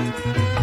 Música